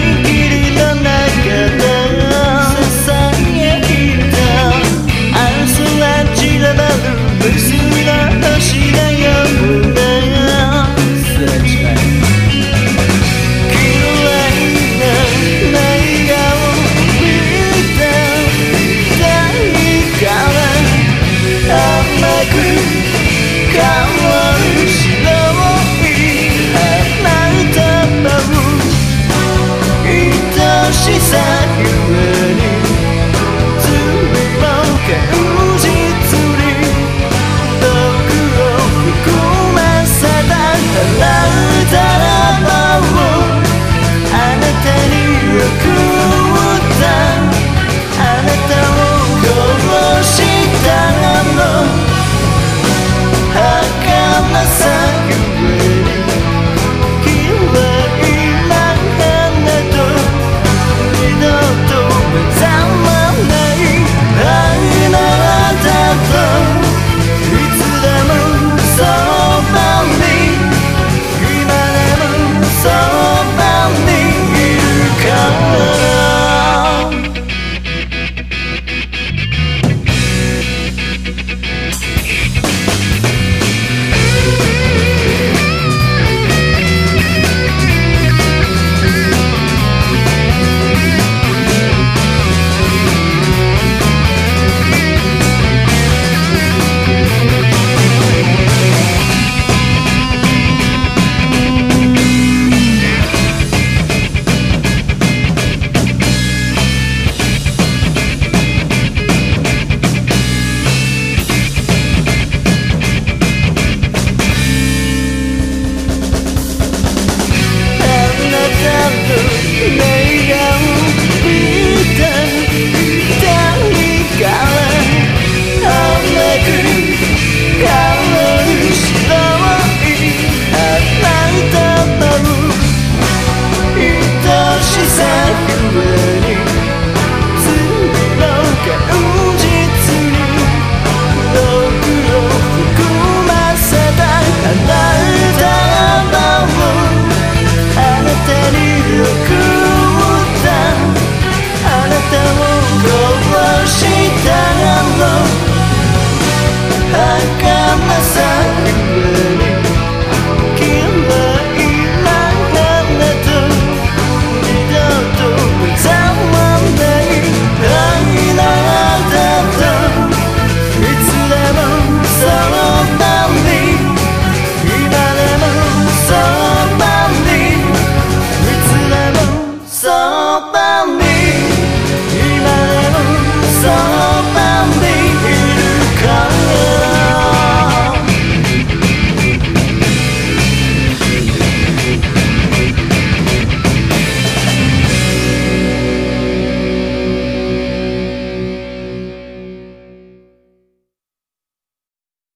You.